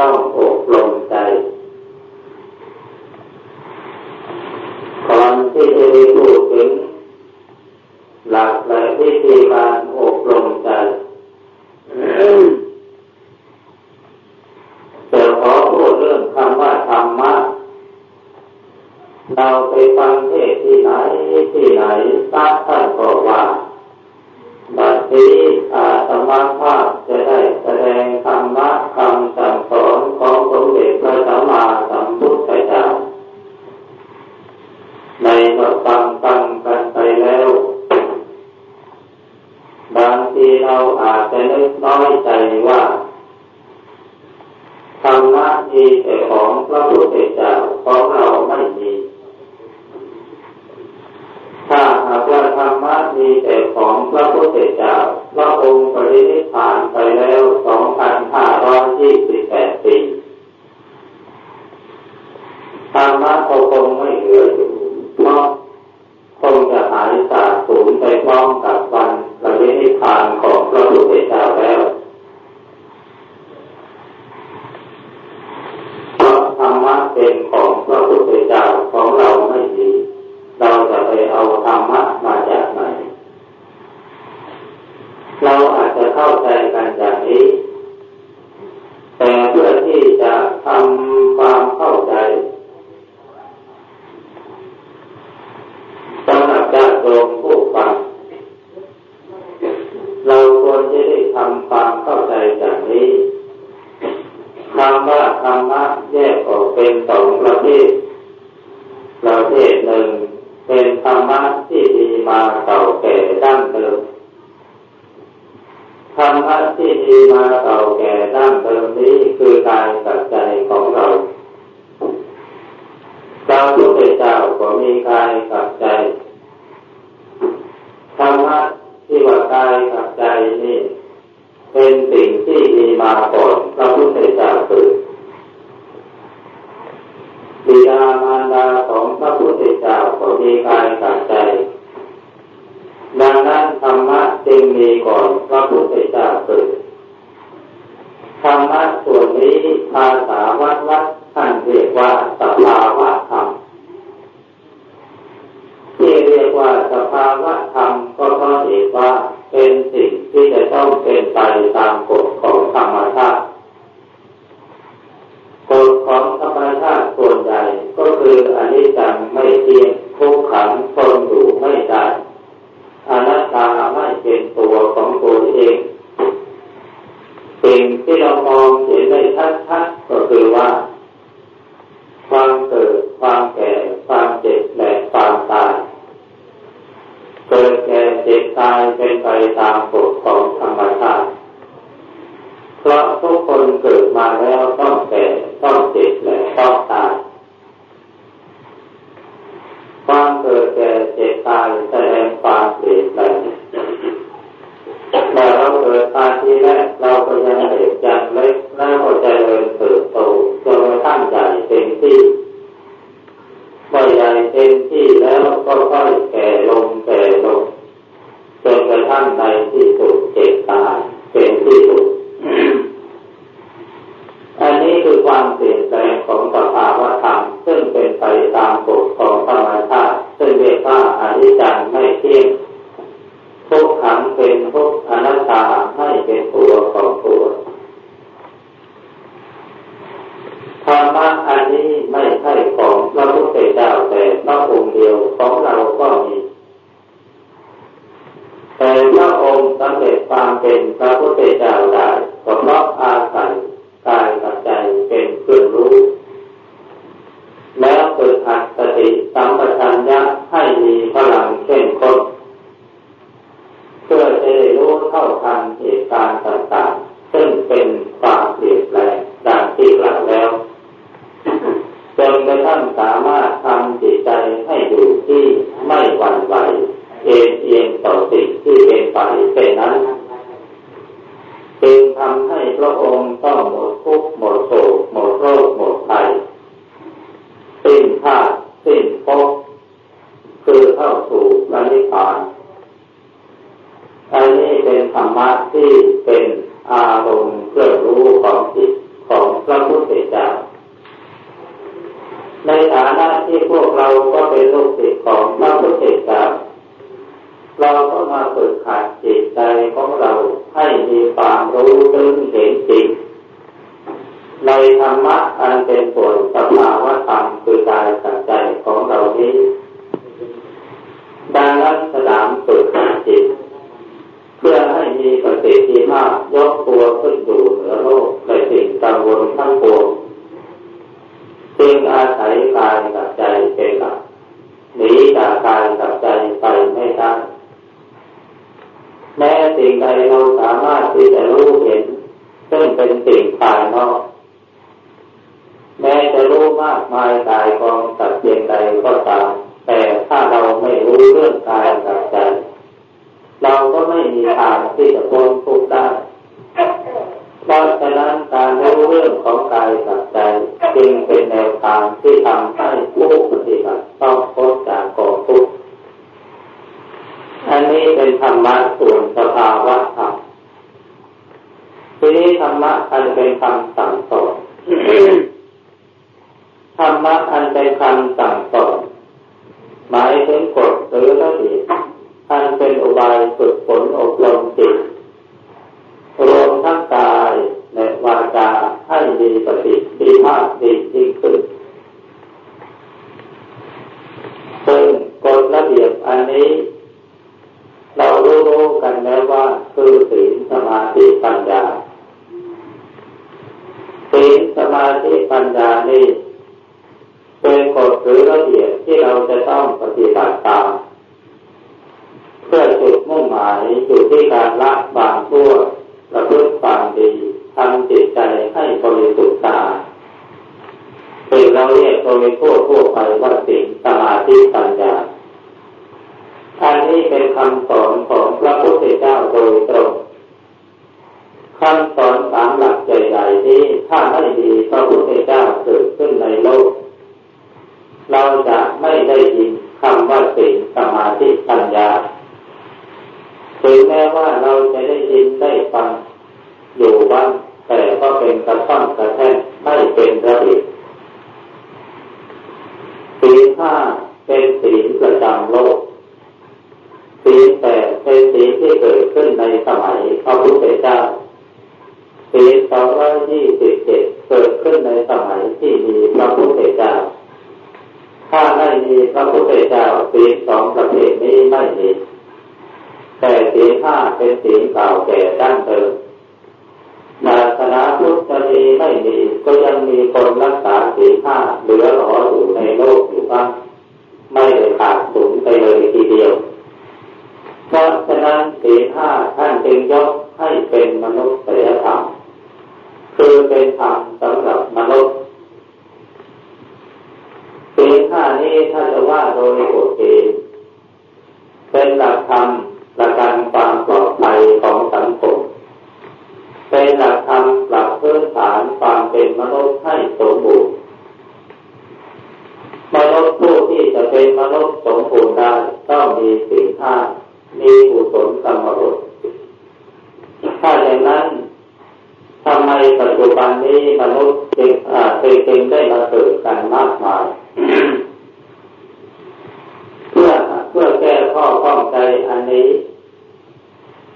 down. ที่มีมาเก่าแก่ดั้งเดิมนี้คือกายกับใจของเราพระพุทธเจ้าก็มีกายกับใจธรรมะที่ว่ากายกับใจนี่ เป็นสิ่งที่มีมาก่อนพระพุทธเจ้าคือบิดามารดาของพระพุทธเจ้าก็มีกายกับใจดังนั้น งมีก่อนพระพุทธเจ้าเกิดธรรมะส่วนนี้ภาษาวัดวัดท่านเรียกว่าสภาวะธรรมที่เรียกว่าสภาวะธรรมก็เพราะเหตุว่าเป็นสิ่งที่จะต้องเป็นไปตามกฎของธรรมชาติกฎของธรรมชาติส่วนใหญ่ก็คืออนิจจังไม่เที่ยง ซึ่งเป็นไปตามกฎของธรรมชาติซึ่งเรียกว่าอนิจจังไม่เที่ยง ที่จะรู้เห็น ซึ่งเป็นสิ่งภายนอกแม้จะรู้มากมายกายกองสัตว์เพียงใดก็ตาม แต่ถ้าเราไม่รู้เรื่องกายกับใจ เราก็ไม่มีทางที่จะพ้นทุกข์ได้เพราะฉะนั้นการรู้เรื่องของกายกับใจจึงเป็นแนวทางที่ทำให้ผู้ปฏิบัติต้องพ้นจากกองทุกข์อันนี้เป็นธรรมะส่วนสภาวะธรรม ทีนี้ธรรมะอันเป็นคำสั่งสอนธรรมะอันเป็นคำสั่งสอนหมายถึงกฎหรือระเบียบอันเป็นอุบายฝึกฝนอบรมจิตรวมทั้งกายและวาจาให้มีปฏิปีภาพดียิ่งขึ้นซึ่งกฎระเบียบอันนี้ เป็นสีลประจำโลกสีลแปดเป็นสีลที่เกิดขึ้นในสมัยพระพุทธเจ้าสีลสองร้อยยี่สิบเจ็ดเกิดขึ้นในสมัยที่มีพระพุทธเจ้า ถ้าไม่มีพระพุทธเจ้าสีลสองประเภทนี้ไม่มีแต่สีลห้าเป็นสีลเก่าแก่ดั้งเดิมศาสนาพุทธมีไม่มีก็ยังมีคนรักษาสีลห้าเหลือหลออยู่ในโลกอยู่บ้าง ไม่ได้ขาดสูญไปเลยทีเดียว เพราะฉะนั้นสีห้าท่านจึงยกให้เป็นมนุษย์ธรรมคือเป็นธรรมสำหรับมนุษย์สีห้านี้ถ้าจะว่าโดยกฎเกณฑ์เป็นหลักธรรมประกันความปลอดภัยของสังคมเป็นหลักธรรมหลักพื้นฐานความเป็นมนุษย์ให้สมบูรณ์มนุษย์ผู้ที่จะ เป็นมนุษย์สมบูรณ์ได้ต้องมีสิ่งห้ามีอุศลกรรมรสถ้าอย่างนั้นทำไมปัจจุบันนี้มนุษย์จึงจึงได้มาเกิดกันมากมาย เพื่อเพื่อแก้ข้อข้องใจอันนี้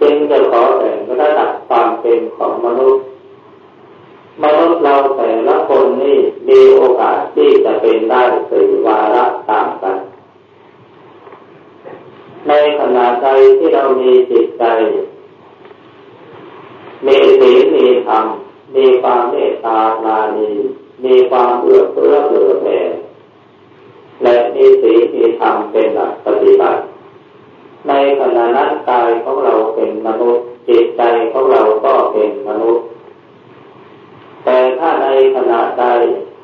จึงจะขอแบ่งระดับความเป็นของมนุษย์ มนุษย์เราแต่ละคนนี่มีโอกาสที่จะเป็นได้สี่วาระต่างกัน ในขณะใจที่เรามีจิตใจ มีศีลมีธรรม มีความเมตตาลานีมีความเอื้อเฟื้อเผื่อแผ่และมีศีลมีธรรมเป็นหลักปฏิบัติ ในขณะนั้นกายของเราเป็นมนุษย์จิตใจของเราก็เป็นมนุษย์ ขณะใด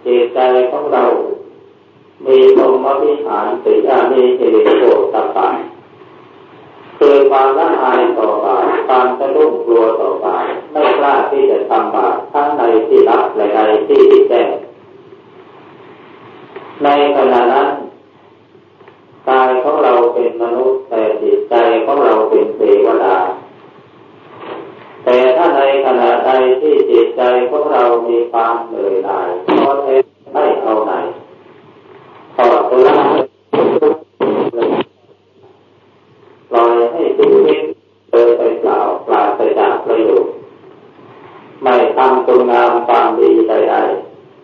จิตใจของเรา มีพรมวิหารสิอามีเิริโกตปางคือความละอายต่อบาปความสะดุ้งกลัวต่อบาปไม่กล้าที่จะทำบาปทั้งในที่รับและในที่แจ้งในขณะนั้นกายของเราเป็นมนุษย์แต่จิตใจของเราเป็นเทวดา แต่ถ้าในขณะใดที่จิตใจของเรามีความเหนื่อยหน่ายเพราะไม่เอาไหนพอตัวลอยให้ชีวิตเดินไปเปล่าปราศจากประโยชน์ไม่ทำคุณงามความดีใด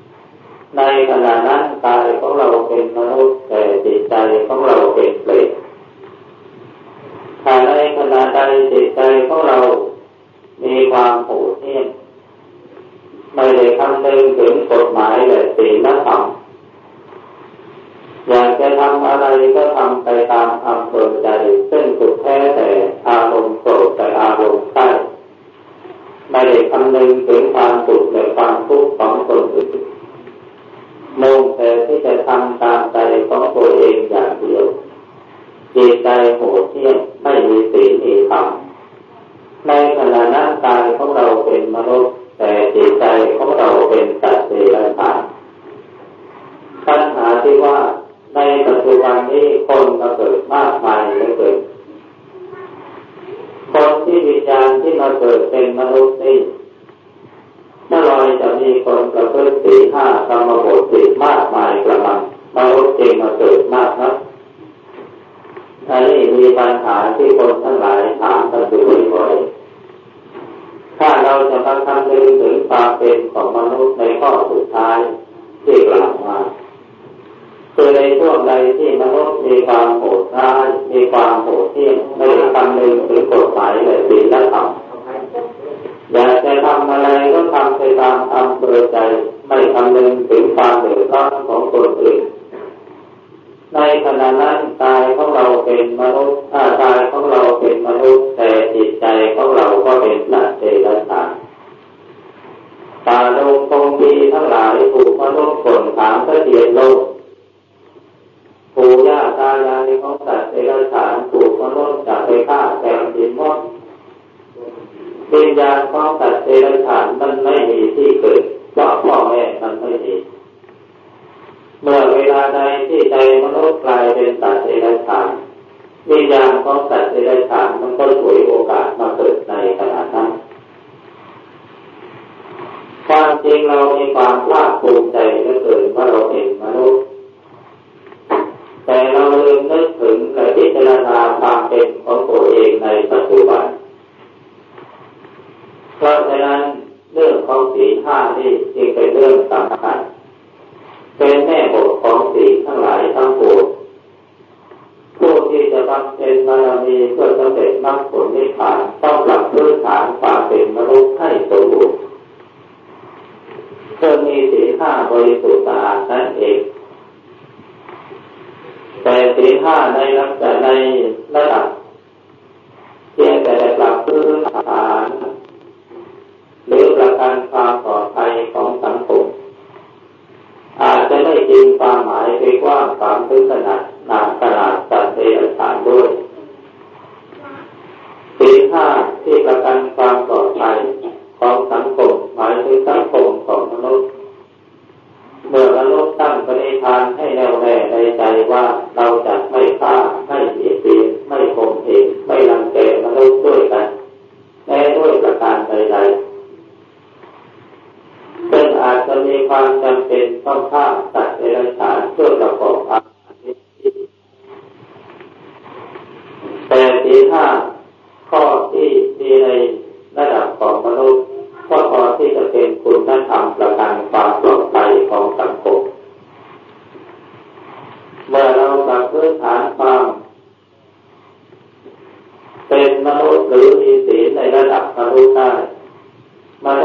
ๆในขณะนั้นกายของเราเป็นมนุษย์แต่จิตใจของเราเป็นเปรตถ้าในขณะใดจิตใจของเรา มีความโหดเหี้ยมไม่ ได้คำนึงถึงกฎหมายและศีลธรรมอยากจะทำอะไรก็ทำไปตามอำเภอใจซึ่งสุดแท้แต่อารมณ์โกรธแต่อารมณ์ใต้ไม่ได้คำนึงถึงความสุขและความทุกข์ของคนอื่นมุ่งแต่ที่จะทำตามใจของตัวเองอย่างเดียวจิตใจโหดเที่ยงไม่มีศีลมีธรรมในขณะนั้นกายของเราเป็นมนุษย์ แต่จิตใจของเราเป็นสัตว์เดรัจฉานปัญหาที่ว่าในปัจจุบันนี้คนมาเกิดมากมายเหลือเกินคนที่วิญญาณที่มาเกิดเป็นมนุษย์นี่ถ้าเรจะมีคนประพฤติสีห้ากรรมบทสิมากมายกระมังมาลดเองมาเกิดมากนะอันนี้มีปัญหาที่คนทั้งหลายถามกันอยู่บ่อยๆ ถ้าเราจะมาคำนึงถึงความเป็นของมนุษย์ในข้อสุดท้ายที่กล่าวมาคือในช่วงใดที่มนุษย์มีความโหดร้ายมีความโหดเที่ยงไม่คำนึงถึงกฎหมายและศีลธรรมอยากจะทำอะไรก็ทำไปตามอำเภอใจ ไม่คำนึงถึงความเดือดร้อนของคนอื่น ในขณะนั้นกายของเราเป็นมนุษย์ถ้ากายของเราเป็นมนุษย์ แต่จิตใจของเราก็เป็นสัตว์เดรัจฉานตาลงคงดีทั้งหลายถูกมนุษย์คนถามพระเดียนโลกปู่ย่าตายายของสัตว์เดรัจฉานถูกมนุษย์จับไปฆ่าแกงกินมดวิญญาณของสัตว์เดรัจฉานมันไม่มีที่เกิดเพราะพ่อแม่มันไม่มี เมื่อเวลาใดที่ใจมนุษย์กลายเป็นสัตว์เดรัจฉานวิญญาณของสัตว์เดรัจฉานมันก็ถวยโอกาสมาเกิดในขณะนั้นความจริงเรามีความภาคภูมิใจเหลือเกินว่าเราเป็นมนุษย์ แต่เราลืมนึกถึงและพิจารณาความเป็นของตัวเองในปัจจุบัน เพราะฉะนั้นเรื่องของสีห้านี่จึงเป็นเรื่องสำคัญ เป็นแม่บทของสีทั้งหลายทั้งปวงผู้ที่จะบำเพ็ญบารมีเพื่อสำเร็จมรรคผลนิพพานต้องปรับพื้นฐานความเป็นมนุษย์ให้สมบูรณ์เพื่อมีสีห้าบริสุทธิ์สะอาดนั่นเองแต่สีห้าในลักษณะในระดับเพียงแต่ปรับพื้นฐานหรือประกันความปลอดภัยของสังคมอาจจะไม่จริง ความหมายไปกว้างความถึงขนาดนาขนาดสัตว์เดรัจฉานด้วย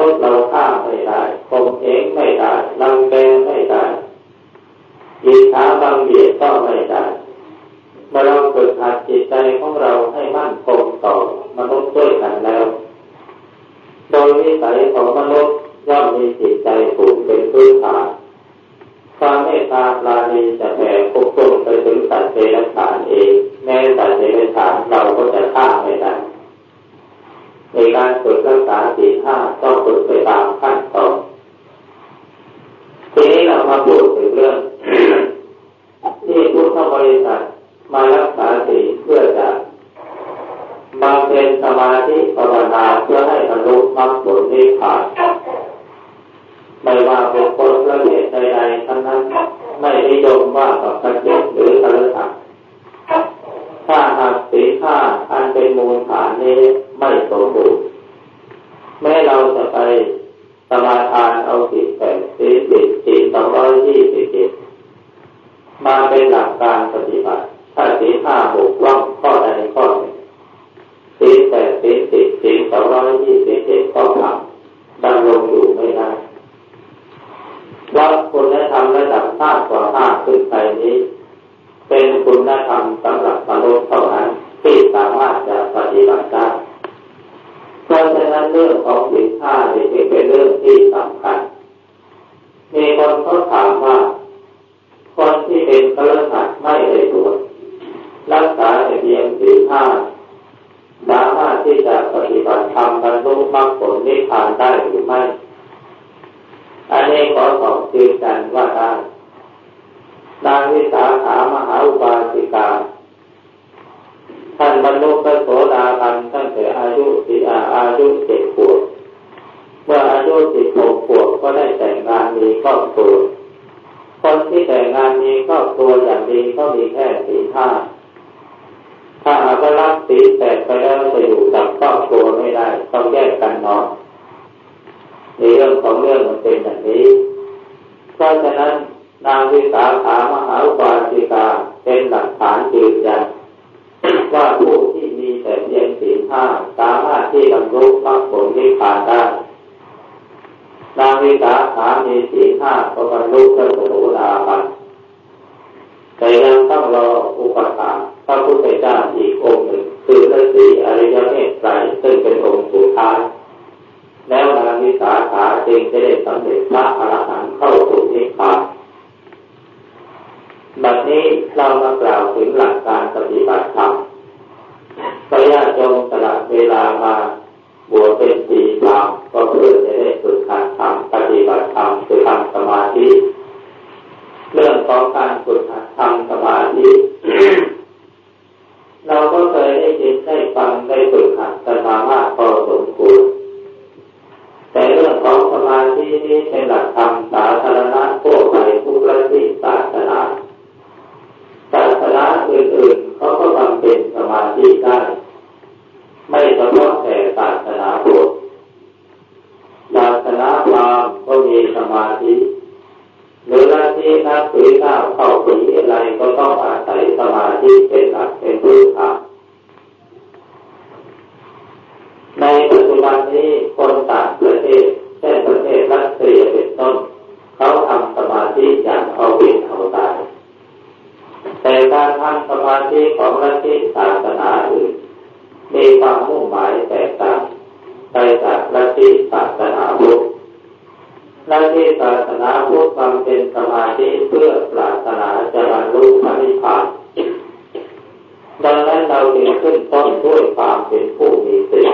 นุษย์เราฆ่าไม่ได้คมเองไม่ได้ลังแกไม่ได้ยินท้าบางเบียดก็ไม่ได้เมื่อเราฝึกหัดจิตใจของเราให้มั่นคงต่อมนุษย์ด้วยกันแล้ว โดยวิสัยของมนุษย์ย่อมมีจิตใจผูกเป็นพื้นฐานความเมตตาปราณีจะแผ่ปกคลุมไปถึงสัตว์เดรัจฉานเองแม้สัตว์เดรัจฉานเราก็จะฆ่าไม่ได้ ในการฝึกรักษาศีลห้าต้องฝึกไปตามขั้นตอนทีนี้เรามาพูดถึงเรื่องที่พุทธบริษัทมารักษาศีลเพื่อจะมาเป็นสมาธิภาวนาเพื่อให้บรรลุมรรคผลนิพพานไม่ว่าเป็นคนประเภทใดๆทั้งนั้น ไม่นิยมว่ากับประเจหรือตะลึงถ้าหากสีข้าอันเป็นมูลฐานนี้ไม่สมบูรณ์แม้เราจะ ไปสมาทานเอาสิบแปดสีสิบสีสองร้อยยี่สิบเจ็ดมาเป็นหลักการปฏิบัติถ้าสีห้าหก ท่านบรรลุพระโสดาบันตั้งแต่อายุสิอาอายุเจ็ดขวบเมื่ออายุสิบหกขวบก็ได้แต่งงานมีครอบครัวคนที่แต่งงานมีครอบครัวอย่างดีก็มีแค่สี่ห้าถ้าหากว่ารับสีแตกไปแล้วจะอยู่กับครอบครัวไม่ได้ต้องแยกกันนอนในเรื่องของเรื่องมันเป็นอย่างนี้ เพราะฉะนั้นนางวิสาขามหาอุบาสิกาเป็นหลักฐานยืนยัน ว่าผู้ที่มีแต่เพียงสีห้าสามารถที่บรรลุพระผลนิพพานได้นางวิสาขามีสีห้าก็บรรลุพระโสดาบันแต่ยังต้องรออุปการพระพุทธเจ้าอีกองค์หนึ่งคือพระศรีอริยเมตไตรซึ่งเป็นองค์สุดท้ายแล้วนางวิสาขาจึงจะได้สำเร็จพระอรหันต์เข้าสู่นิพพานบัดนี้เรามากล่าวถึงหลักการปฏิบัติธรรม พระญาติโยมตลาดเวลามาบวชเป็นสีพรามก็เพื่อจะได้ฝึกการทำปฏิบัติธรรมคือทำสมาธิเรื่องของการฝึกหัดทำสมาธิเราก็เคยได้ยินได้ฟังได้ฝึกหัดกันมามากพอสมควรแต่เรื่องของสมาธินี้เป็นหลักธรรมสาธารณะทั่วไปผู้ประติศาสนา ไม่เฉพาะแต่ศาสนาพุทธศาสนาพราหมณ์ก็มีสมาธิหรือละที่นักสือข้าวเข้าผีอะไรก็ต้องอาศัยสมาธิเป็นหลักเป็นพื้นฐานในปัจจุบันนี้คนต่างประเทศเช่นประเทศรัสเซียเป็นต้น เขาทำสมาธิอย่างเอาเป็นเอาตายแต่การทำสมาธิของรัฐศาสนาอื่น มีความมุ่งหมายแตกต่างไปจากรัฐศาสนาพุทธลัทธิศาสนาพุทธทำเป็นสมาธิเพื่อปรารถนาจะบรรลุพระนิพพานดังนั้นเราจึงขึ้นต้นด้วยความเป็นผู้มีศีล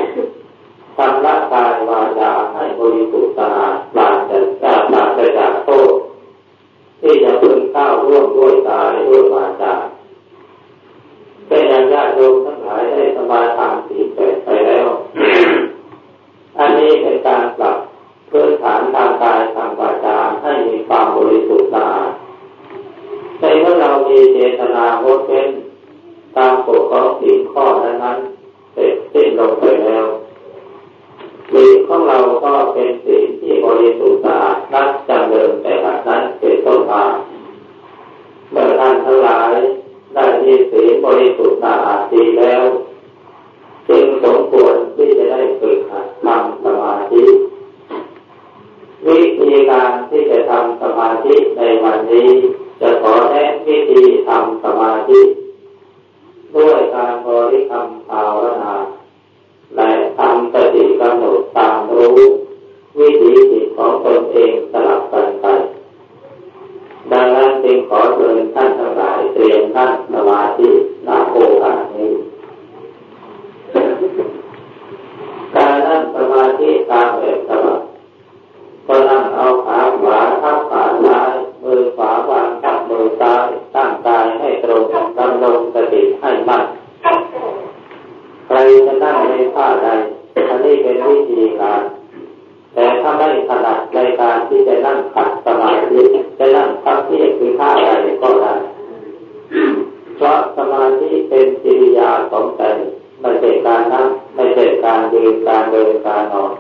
ทำละกายวาจาให้บริสุทธิ์สะอาดปราศจากปราศจากโทษที่จะพึงก้าวร่วมด้วยกายด้วยวาจาเป็นอย่างญาติโยมทั้งหลายได้สมาทานสีแปดไปแล้ว อั นี้เป็นการปรับพื้นฐานทางกายทางวาจาให้มีความบริสุทธิ์สะอาดในเมื่อเรามีเจตนางดเว้นตามกฎของสิ่งข้อนั้นงไปแล้วศีของเราก็เป็นศีลที่บริสุทธิ์สะอาดนักจำเริญแต่ละนั้นเป็นต้นมาเมื่อท่านทั้งหลายได้มีศีลบริสุทธิ์สะอาดดีแล้ว การที่จะทำสมาธิในวันนี้ จะขอแนะวิธีทำสมาธิ ด้วยการบริกรรมภาวนาและทำสติกำหนดตามรู้ วิถีจิตของตนเองสลับกันไปดังนั้นจึงขอเชิญท่านทั้งหลายเตรียมท่านสมาธิณโอกาสนี้ การนั่งสมาธิตามแบ ซ้ายตั้งกายให้ตรงกำลังสติให้มั่นใครจะนั่งในท่าใดอันนี้เป็นวิธีการแต่ถ้าไม่ถนัดในการที่จะนั่งขัดสมาธิจะนั่งพักเพียคือท่าใดก็ได้เพราะสมาธิเป็นจิริยาของใจไม่ใช่การนั่งไม่ใช่การยืนการเดินการนอน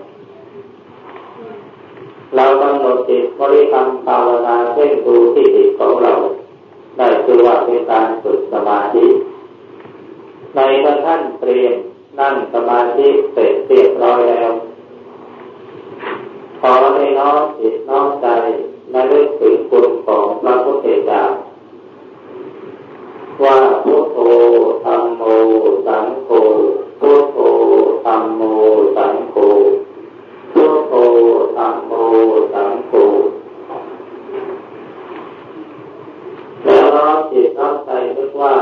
เรากำหนดจิตบริกรรมภาวนาเพ่งดูที่จิตของเรา ได้คือว่าเป็นการฝึกสมาธิ ในเมื่อท่านเตรียมนั่งสมาธิเสร็จเรียบร้อยแล้ว ขอให้น้อมจิตน้อมใจและลึกถึงคุณของพระพุทธเจ้าว่าพุทโธธรรมโม สังโฆพุทโธธรรมโม สังโฆพุทโธธรรมโม สังโฆ แล้วน้อมจิตน้อมใจนึกว่า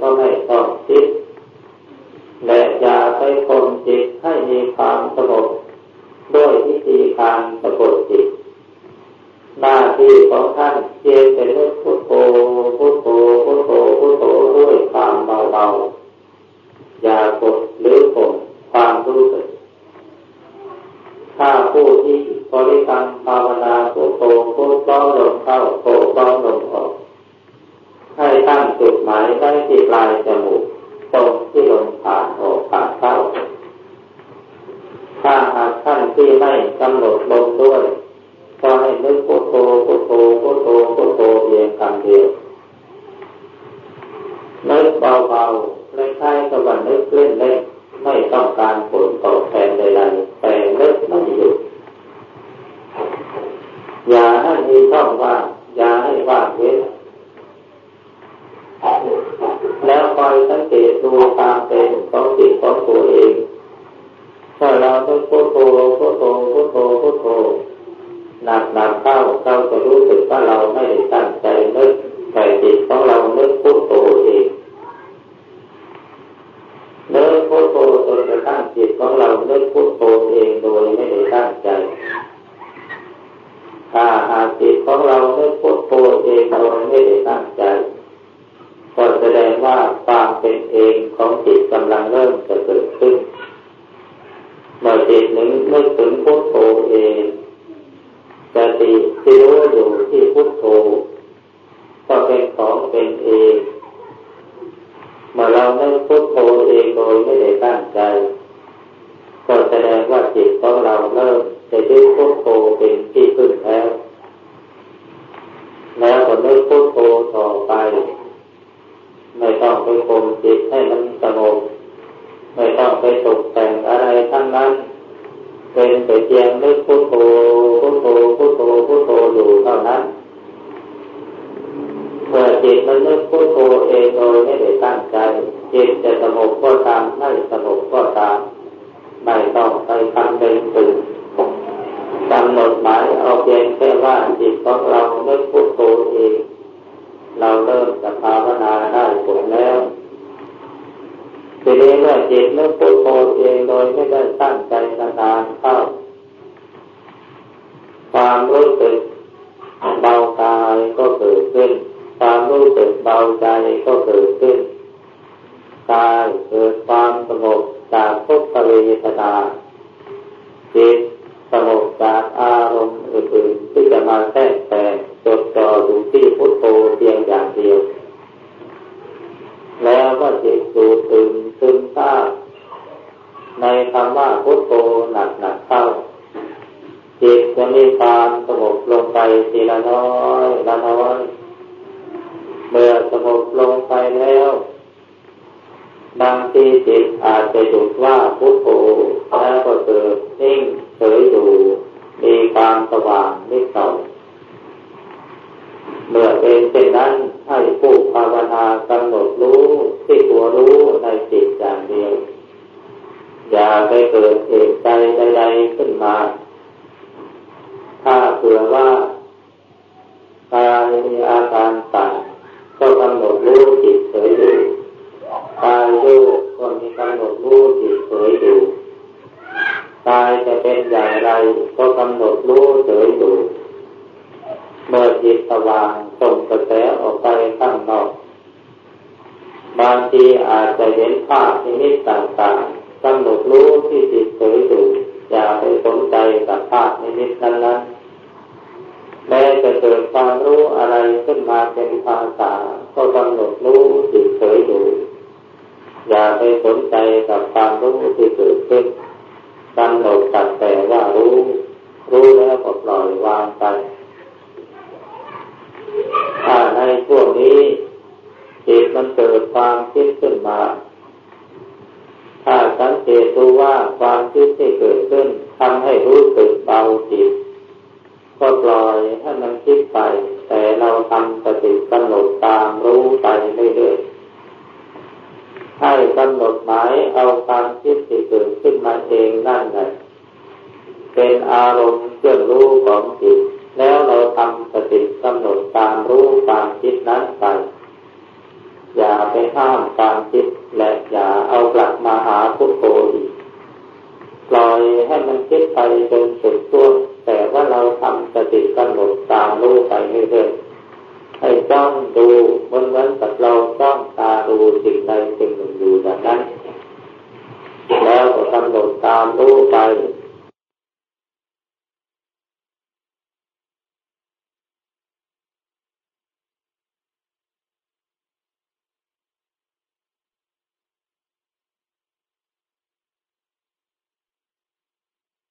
ก็ไม่ต้องคิด และอย่าไปคมจิตให้มีความสงบด้วยวิธีการสะกดจิต หน้าที่ของท่านเพียงแต่นึกพุทโธพุทโธพุทโธพุทโธด้วยความเบาๆอย่ากดหรือข่มความรู้สึก ถ้าผู้ที่บริกรรมภาวนาพุทโธพุทโธลมเข้าโธลมลมออกให้ตั้งจุด หมายไว้ที่ปลายจมูกตรงที่ลมผ่านออกผ่านเข้า ถ้าหากท่านที่ไม่กำหนดลมด้วยก็ให้นึกพุทโธพุทโธพุทโธพุทโธเพียงคำเดียวนึกเบาๆคล้ายๆกับว่านึกเล่นเล่นไม่ต้องการผลตอบแทนใดๆแต่นึกไม่หยุดอย่าให้มีช่องว่าง เราต้องพุทโธพุทโธพุทโธพุทโธหนักหนักเข้าเข้าก็รู้สึกว่าเราไม่ได้ตั้ง พุทโธเป็นที่พึ่งแล้ว แล้วก็นึกพุทโธต่อไป ไม่ต้องไปข่มจิตให้มันสงบไม่ต้องไปตกแต่งอะไรทั้งนั้น เป็นแต่เพียงนึกพุทโธพุทโธพุทโธพุทโธอยู่เท่านั้นเมื่อจิตมันนึกพุทโธเองโดยไม่ได้ตั้งใจจิตจะสงบก็ตามไม่สงบก็ตามไม่ต้องไปทำเป็นตื่ำหนดหมายเอาเพียงแค่ว่าจิตของเรานึกพุทโธเอง เราเริ่มจะภาวนาได้ผลแล้วทีนี้เมื่อจิตนึกพุทโธเองโดยไม่ได้ตั้งใจนานเข้า ความรู้สึกเบากายก็เกิดขึ้น ความรู้สึกเบาใจก็เกิดขึ้นกายเกิดความสงบจากทุกขเวทนาจิตสงบจาก มาแทรกแต่จดจ่ออยู่ที่พุทโธเพียงอย่างเดียว แล้วก็จิตสูตึงซึมซาบในคำว่าพุทโธหนักหนักเข้าจิตจะมีความสงบลงไปทีละน้อยละน้อยเมื่อสงบลงไปแล้วบางทีจิตอาจจะจุดว่าพุทโธแล้วก็เกิดนิ่งเฉยอยู่ มีความสว่างนิดหน่อยเมื่อเป็นเช่นนั้นให้ผู้ภาวนากำหนดรู้ที่ตัวรู้ในจิตอย่างเดียว อย่าไปเกิดเหตุใจใดๆขึ้นมา ถ้าเผื่อว่ากายมีอาการต่าง ก็กำหนดรู้เฉยอยู่ เมื่อจิตสว่างส่งกระแสออกไปข้างนอก บางทีอาจจะเห็นภาพนิมิตต่างๆกำหนดรู้ที่จิตเฉยอยู่อย่าไปสนใจกับภาพนิมิตนั้นนะแม้จะเกิดความรู้อะไรขึ้นมาเป็นภาษา ก็กำหนดรู้จิตเฉยอยู่อย่าไปสนใจกับความรู้ที่เกิดขึ้น กำหนดตัดแต่ว่ารู้ รู้แล้วก็ปล่อยวางไป ถ้าในช่วงนี้จิตมันเกิดความคิดขึ้นมา ถ้าสังเกตดูว่าความคิดที่เกิดขึ้นทำให้รู้สึกเบาจิต ก็ปล่อยให้มันคิดไป แต่เราทำสติกำหนดตามรู้ไปเรื่อยๆ ให้กำหนดหมายเอาความคิดที่เกิดขึ้นมาเองนั่นแหละเป็นอารมณ์เครื่องรู้ของจิต แล้วเราทำสติกำหนดตามรู้ความคิดนั้นไป อย่าไปห้ามความคิดและอย่าเอากลับมาหาพุทโธอีกปล่อยให้มันคิดไปจนสุดตัวแต่ว่าเราทำสติกำหนดตามรู้ไปเรื่อยๆ ให้จ้องดูมันเหมือนกับเราจ้องตาดูสิ่งใดสิ่งหนึ่งอยู่แบบนั้น แล้วก็กำหนดตามรู้ไป